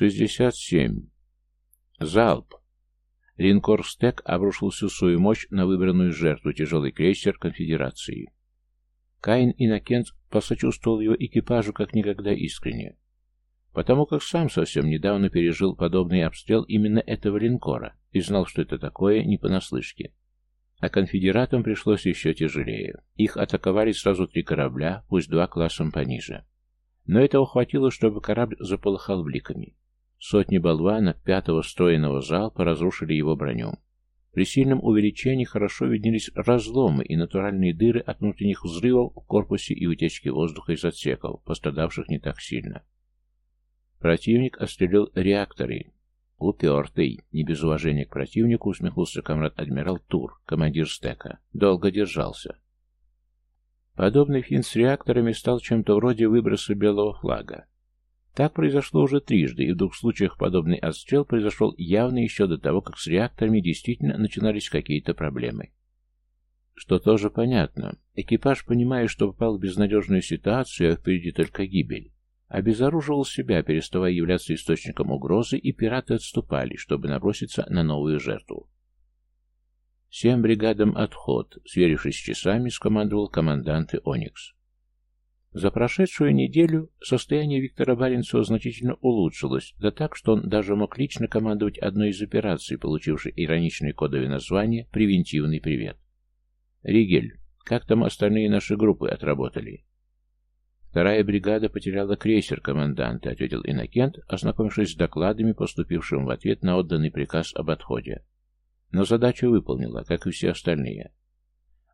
Шестьдесят семь. Залп. Линкор «Стек» обрушил всю свою мощь на выбранную жертву, тяжелый крейсер конфедерации. Каин Иннокент посочувствовал его экипажу как никогда искренне, потому как сам совсем недавно пережил подобный обстрел именно этого линкора и знал, что это такое не понаслышке. А конфедератам пришлось еще тяжелее. Их атаковали сразу три корабля, пусть два классом пониже. Но этого хватило, чтобы корабль заполыхал бликами. Сотни болванок пятого встроенного залпа разрушили его броню. При сильном увеличении хорошо виднелись разломы и натуральные дыры от внутренних взрывов в корпусе и утечки воздуха из отсеков, пострадавших не так сильно. Противник отстрелил реакторы. Упертый, не без уважения к противнику, усмехнулся комрад-адмирал Тур, командир стека. Долго держался. Подобный финт с реакторами стал чем-то вроде выброса белого флага. Так произошло уже трижды, и в двух случаях подобный отстрел произошел явно еще до того, как с реакторами действительно начинались какие-то проблемы. Что тоже понятно. Экипаж, понимая, что попал в безнадежную ситуацию, а впереди только гибель, обезоруживал себя, переставая являться источником угрозы, и пираты отступали, чтобы наброситься на новую жертву. «Всем бригадам отход», — сверившись с часами, скомандовал командант Оникс. За прошедшую неделю состояние Виктора Баренцева значительно улучшилось, да так, что он даже мог лично командовать одной из операций, получившей ироничное кодовое название «Превентивный привет». «Ригель, как там остальные наши группы отработали?» «Вторая бригада потеряла крейсер команданта», — ответил Иннокент, ознакомившись с докладами, поступившим в ответ на отданный приказ об отходе. Но задачу выполнила, как и все остальные.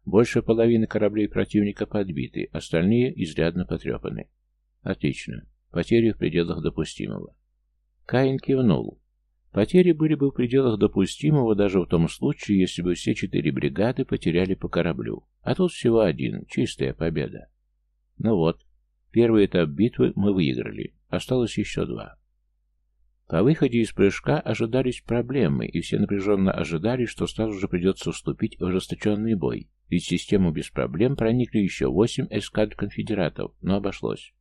Больше половины кораблей противника подбиты, остальные изрядно потрепаны. Отлично. Потери в пределах допустимого. Каин кивнул. Потери были бы в пределах допустимого даже в том случае, если бы все четыре бригады потеряли по кораблю. А тут всего один, чистая победа. Ну вот, первый этап битвы мы выиграли. Осталось еще два. По выходе из прыжка ожидались проблемы, и все напряженно ожидали, что сразу же придется вступить в ожесточенный бой, ведь в систему без проблем проникли еще восемь эскадр конфедератов, но обошлось.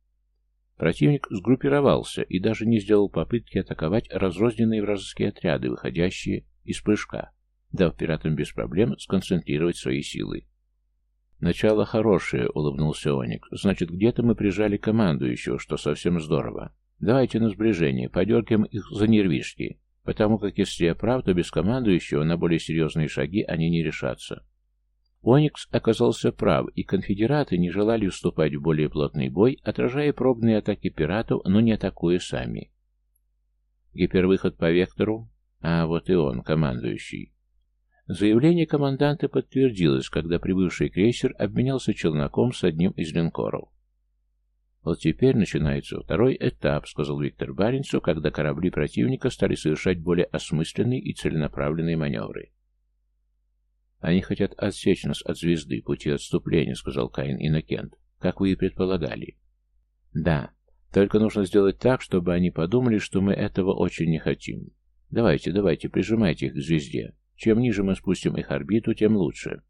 Противник сгруппировался и даже не сделал попытки атаковать разрозненные вражеские отряды, выходящие из прыжка, дав пиратам без проблем сконцентрировать свои силы. «Начало хорошее», — улыбнулся Оник. «Значит, где-то мы прижали командующего, что совсем здорово. Давайте на сближение, подергиваем их за нервишки, потому как если я прав, то без командующего на более серьезные шаги они не решатся. Оникс оказался прав, и конфедераты не желали вступать в более плотный бой, отражая пробные атаки пиратов, но не атакуя сами. Гипервыход по вектору? А, вот и он, командующий. Заявление команданта подтвердилось, когда прибывший крейсер обменялся челноком с одним из линкоров. «Вот теперь начинается второй этап», — сказал Виктор Баренцу, когда корабли противника стали совершать более осмысленные и целенаправленные маневры. «Они хотят отсечь нас от звезды, пути отступления», — сказал Каин Иннокент, — «как вы и предполагали». «Да, только нужно сделать так, чтобы они подумали, что мы этого очень не хотим. Давайте, давайте, прижимайте их к звезде. Чем ниже мы спустим их орбиту, тем лучше».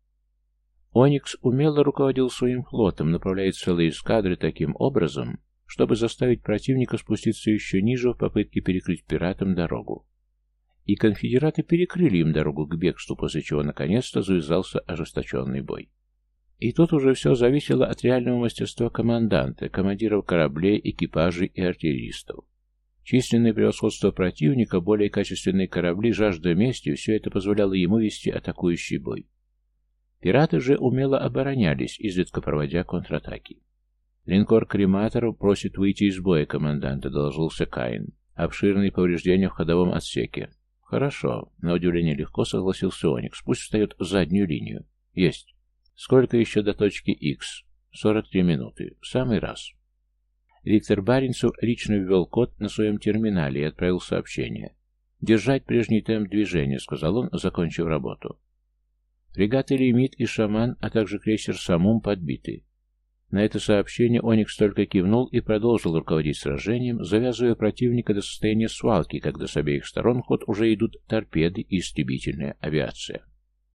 Оникс умело руководил своим флотом, направляя целые эскадры таким образом, чтобы заставить противника спуститься еще ниже в попытке перекрыть пиратам дорогу. И конфедераты перекрыли им дорогу к бегству, после чего наконец-то завязался ожесточенный бой. И тут уже все зависело от реального мастерства команданта, командиров кораблей, экипажей и артиллеристов. Численное превосходство противника, более качественные корабли, жажда мести – все это позволяло ему вести атакующий бой. Пираты же умело оборонялись, изредка проводя контратаки. «Линкор Крематоров просит выйти из боя, команданта», — доложился Каин. «Обширные повреждения в ходовом отсеке». «Хорошо», — на удивление легко согласился Оникс. «Пусть встает в заднюю линию». «Есть». «Сколько еще до точки X?» «Сорок три минуты. В самый раз». Виктор Баринцев лично ввел код на своем терминале и отправил сообщение. «Держать прежний темп движения», — сказал он, закончив работу. Фрегаты «Лимит» и «Шаман», а также крейсер «Самум» подбиты. На это сообщение Оникс только кивнул и продолжил руководить сражением, завязывая противника до состояния свалки, когда с обеих сторон ход уже идут торпеды и истребительная авиация.